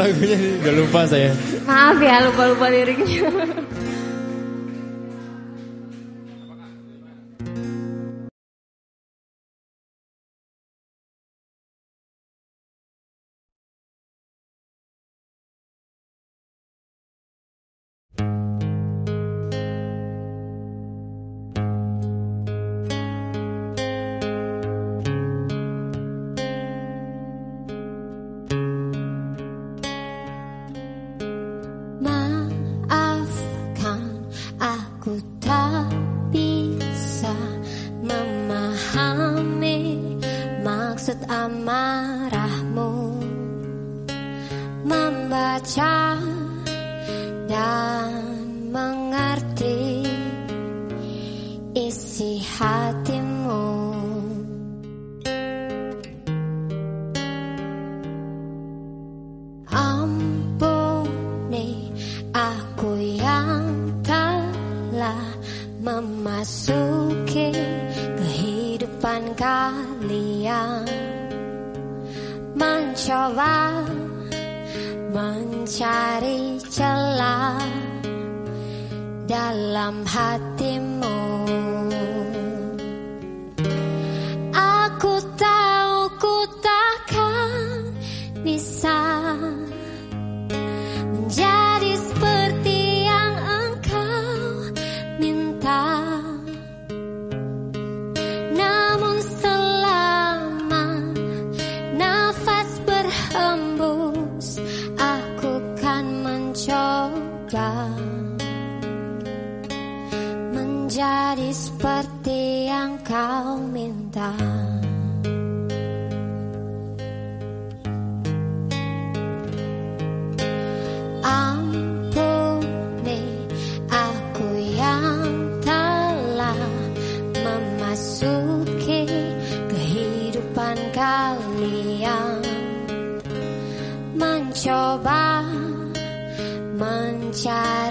lagunya, udah lupa saya. Maaf ya, lupa-lupa liriknya. Jadi seperti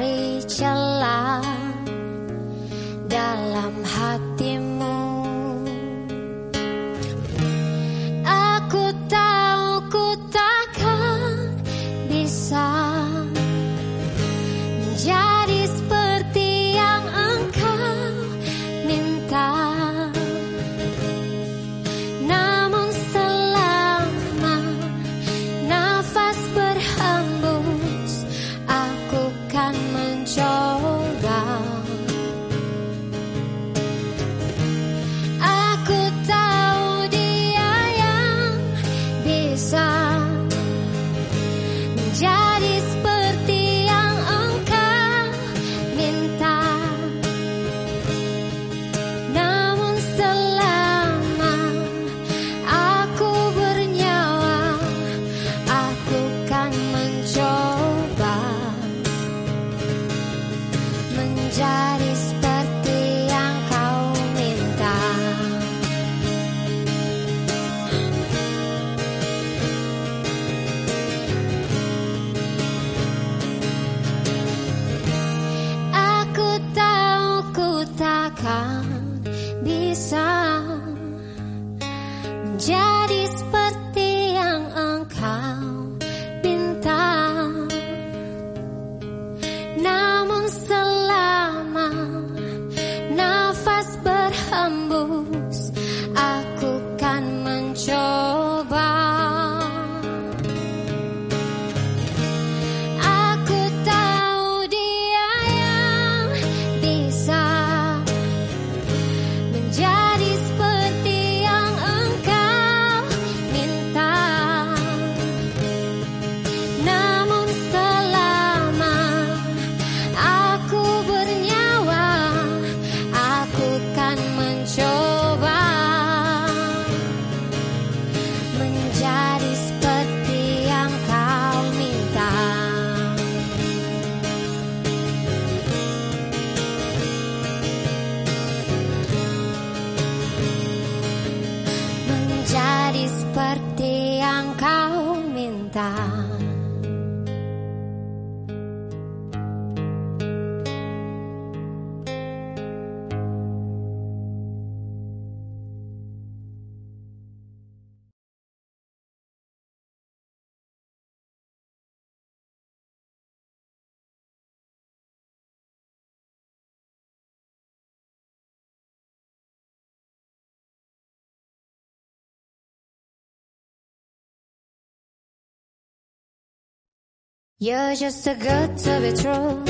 You're just too good to be true.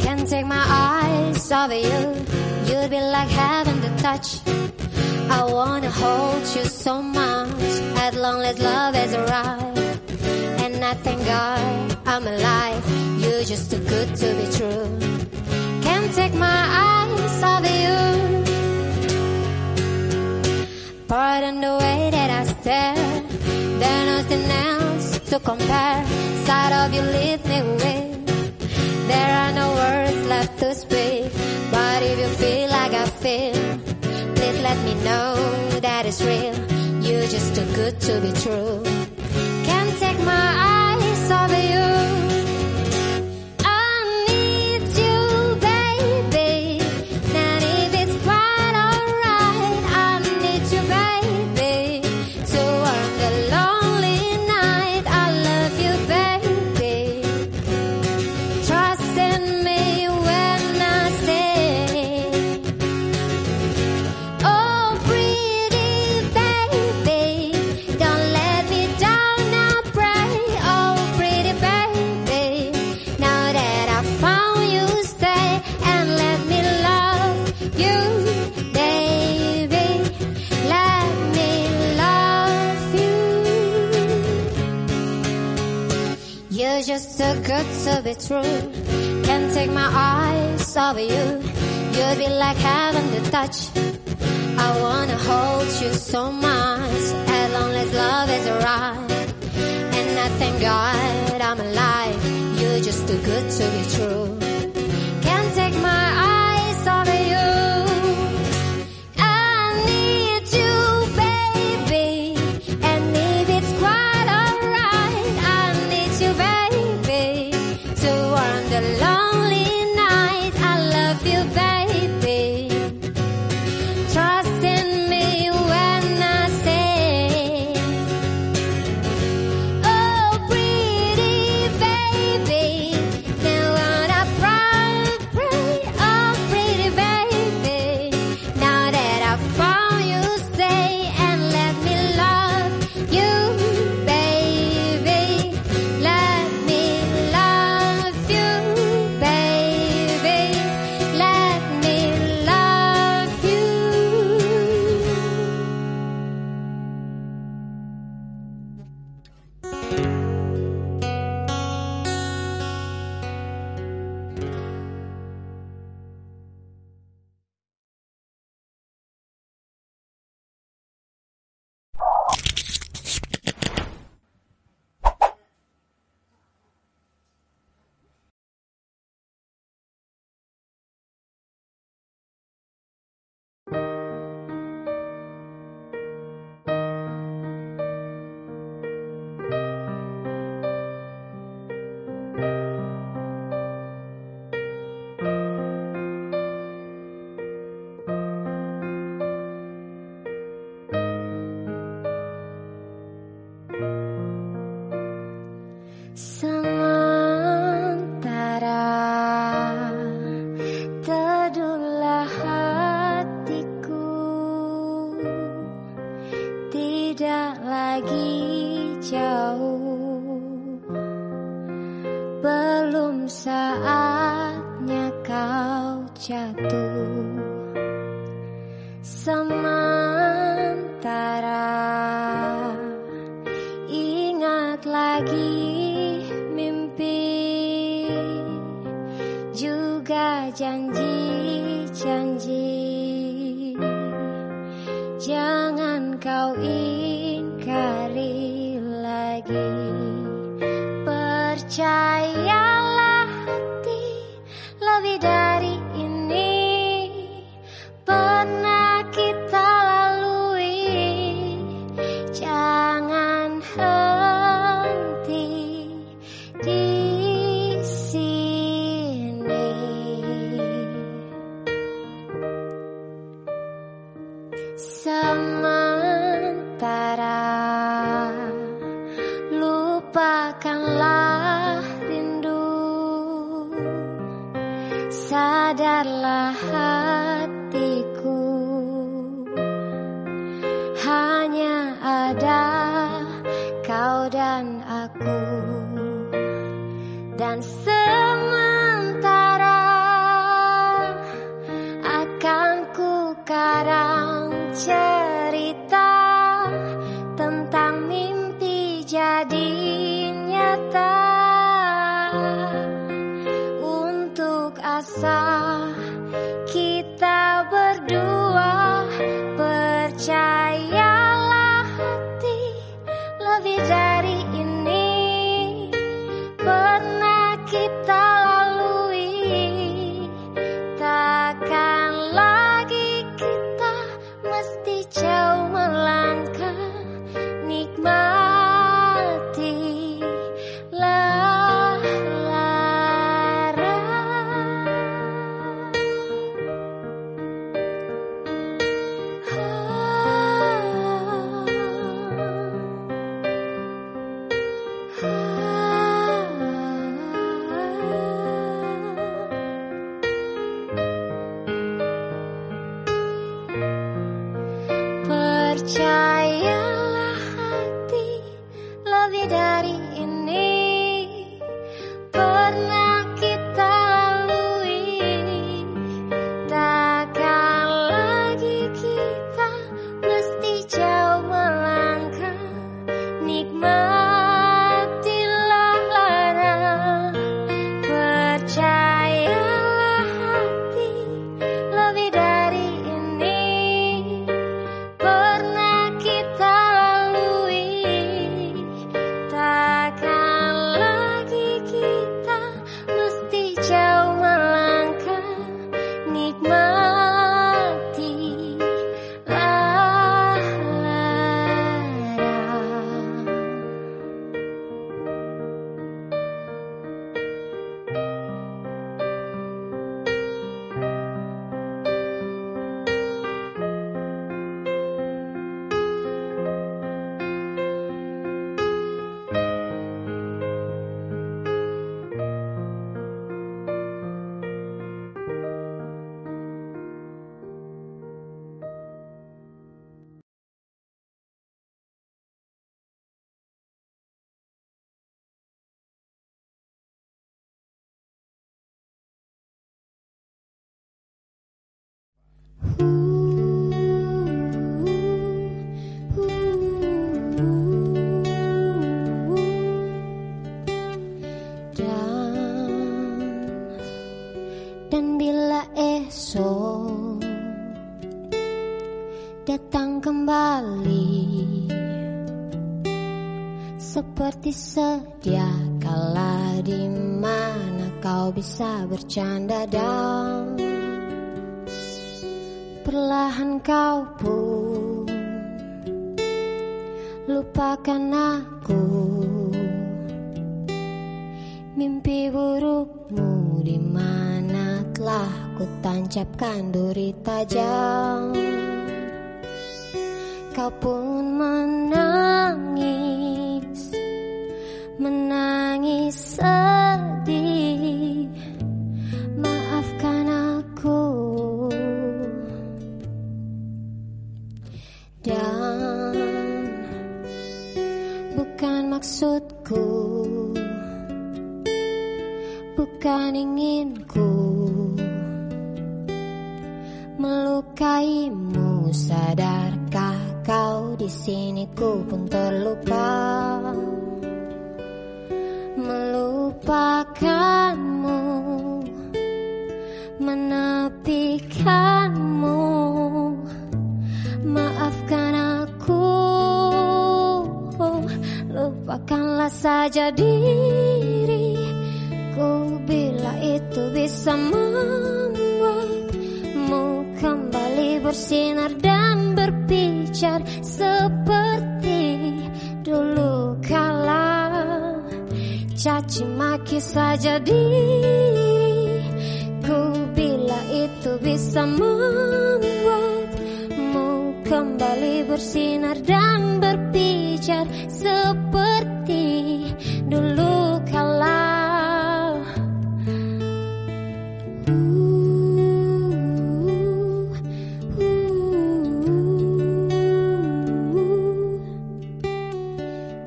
Can't take my eyes off of you. You'd be like heaven to touch. I wanna hold you so much. As long as love is arrived. And I thank God I'm alive. You're just too good to be true. Can't take my eyes off of you. Pardon the way that I stare. There's nothing else to compare. Side of you leave me with. There are no words left to speak. But if you feel like I feel, please let me know that it's real. You're just too good to be true. Can't take my eyes to be true. Can't take my eyes off of you. You'd be like heaven to touch. I wanna hold you so much as long as love is around. And I thank God I'm alive. You're just too good to be true. 地球 lupakan aku. Mimpi burukmu di mana telah ku tancapkan duri tajam kau pun menangis menangis maksudku. Bukan inginku melukaimu. Sadarkah kau di sini? Ku pun terluka melupakanmu lupakanlah saja diriku bila itu bisa membuatmu kembali bersinar dan berpijar seperti dulu kala. Caci maki saja diriku bila itu bisa membuatmu kembali bersinar dan berpijar seperti dulu kala.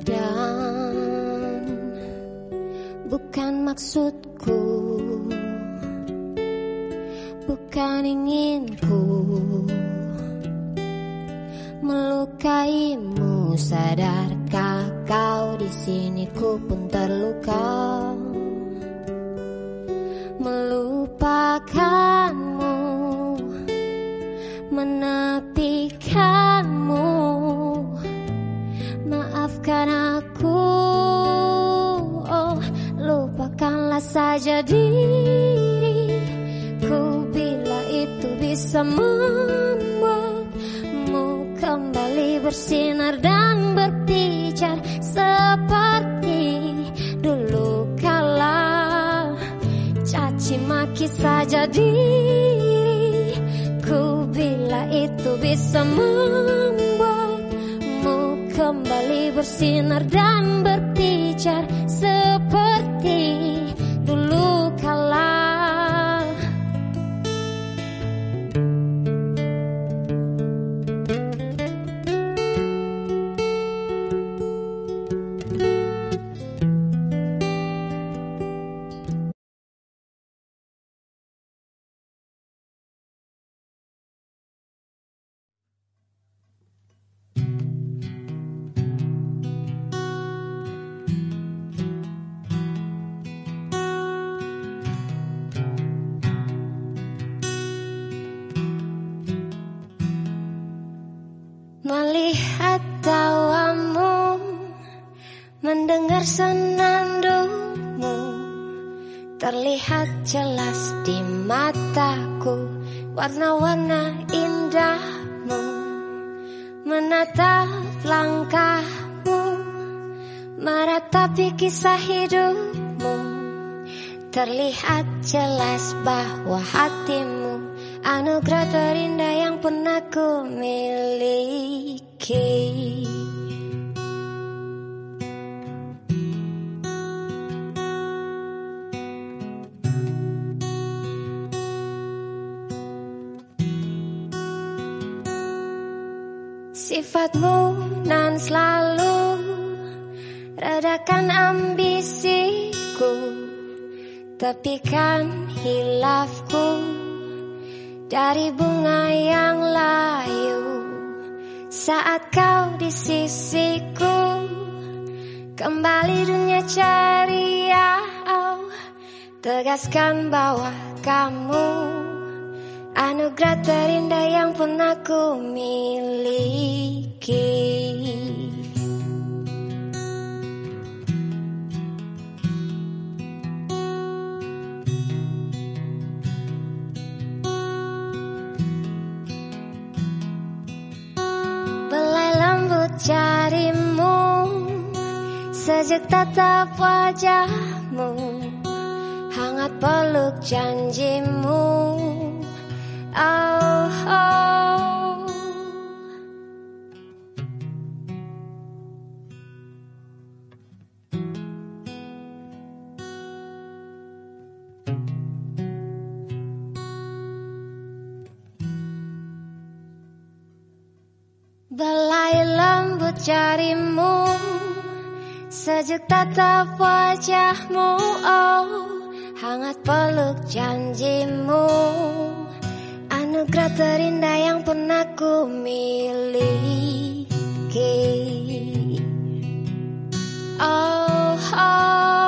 Dan bukan maksudku bukan inginku melukaimu di sini ku pun terluka. Melupakanmu Menepikanmu Maafkan aku Oh lupakanlah saja diriku Bila itu bisa membuatmu kembali bersinar dan berpijar saja diriku Bila itu bisa membuatmu kembali bersinar dan berpijar Mendengar senandungmu Terlihat jelas di mataku Warna-warna indahmu. Menatap langkahmu Meratapi kisah hidupmu. Terlihat jelas bahwa hatimu Anugerah terindah yang pernah ku miliki Sifatmu nan selalu Redakan ambisiku Tepikan hilafku Dari bunga yang layu. Saat kau di sisiku Kembali dunia ceria. Oh, Tegaskan bahwa kamu Anugerah terindah yang pernah ku miliki. Belai lembut jarimu Sejak tatap wajahmu Hangat peluk janjimu Oh, oh. Belai lembut jarimu Sejuk tatap wajahmu Oh hangat peluk janjimu Anugerah terindah yang pernah ku miliki. Oh, oh,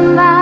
마.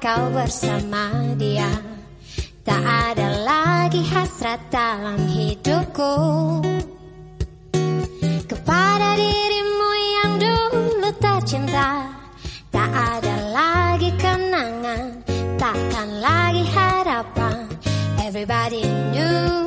Kau bersama dia. Tak ada lagi hasrat dalam hidupku. Kepada dirimu yang dulu tercinta Tak ada lagi kenangan Takkan lagi harapan. Everybody knew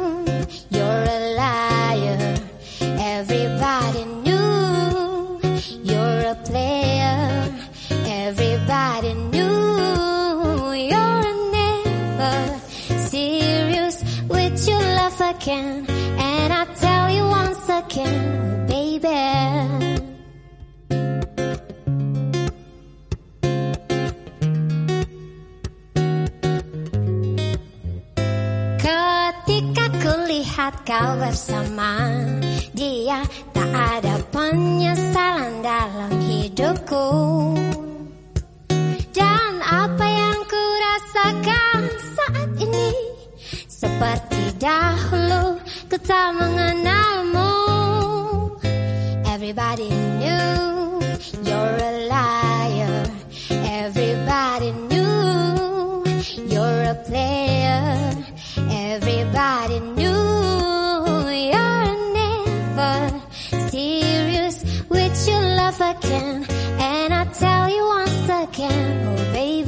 never serious with your love again. And I tell you once again, baby. Ketika kulihat kau bersama dia Tak ada penyesalan dalam hidupku. Dan apa yang ku rasakan saat ini Seperti dahulu ku tak mengenalmu. Everybody knew you're a liar. Everybody knew you're a player. Everybody knew you're never serious with your love again. And I tell you once again, oh baby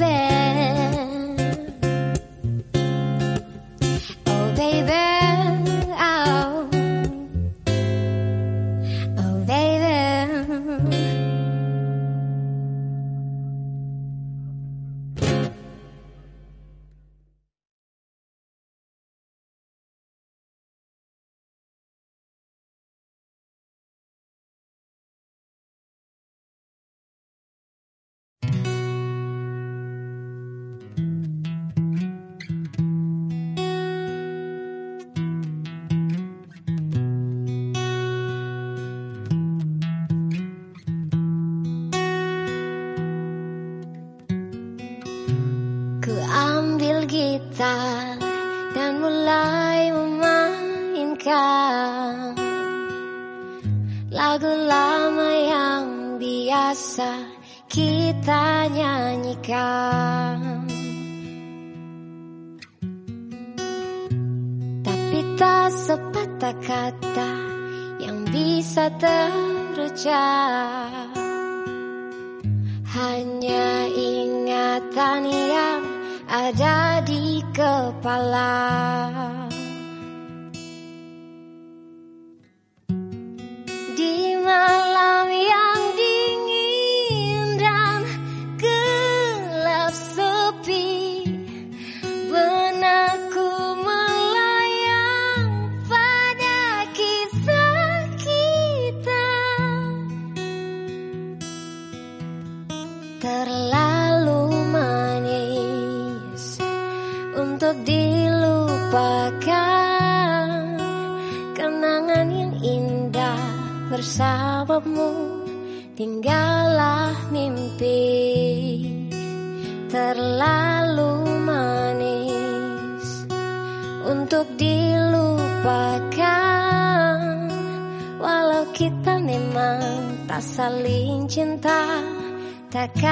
takkan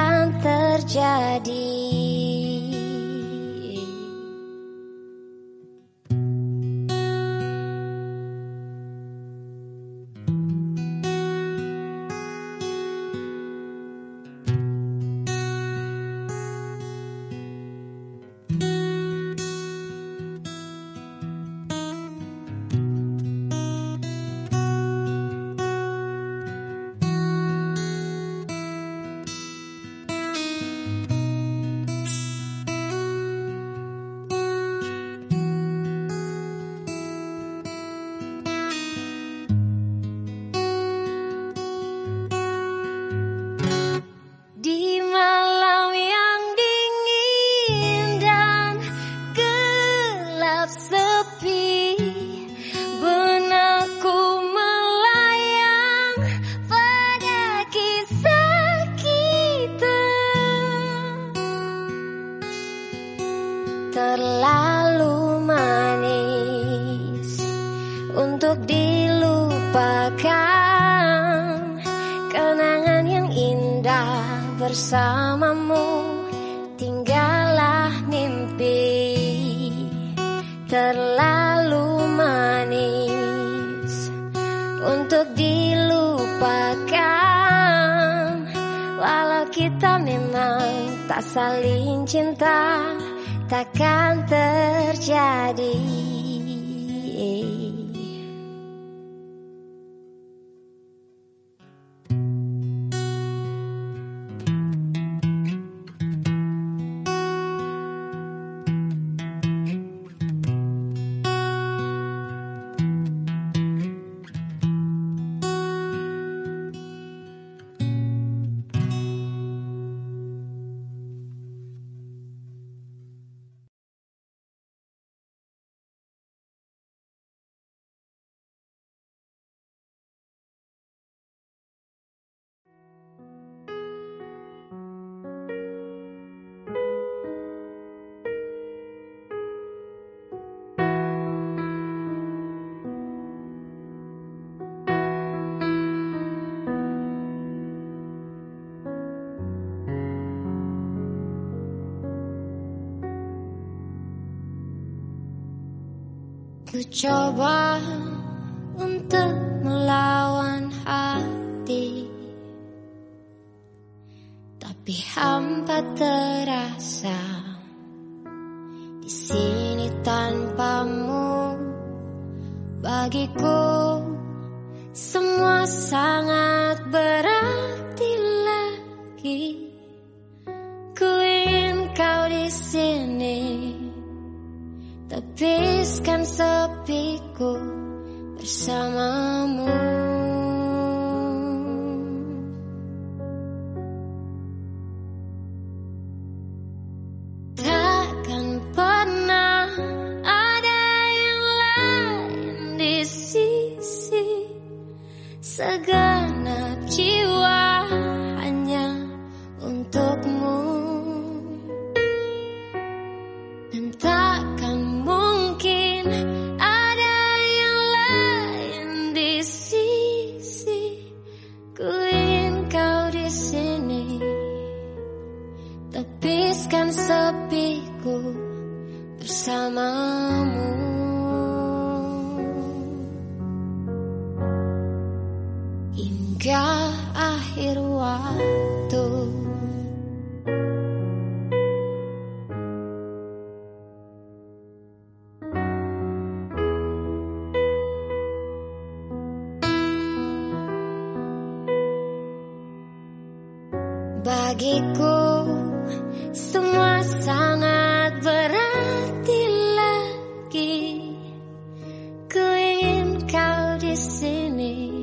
Coba untuk melawan hati. Tapi hampa terasa habiskan sepiku bersamamu. out is.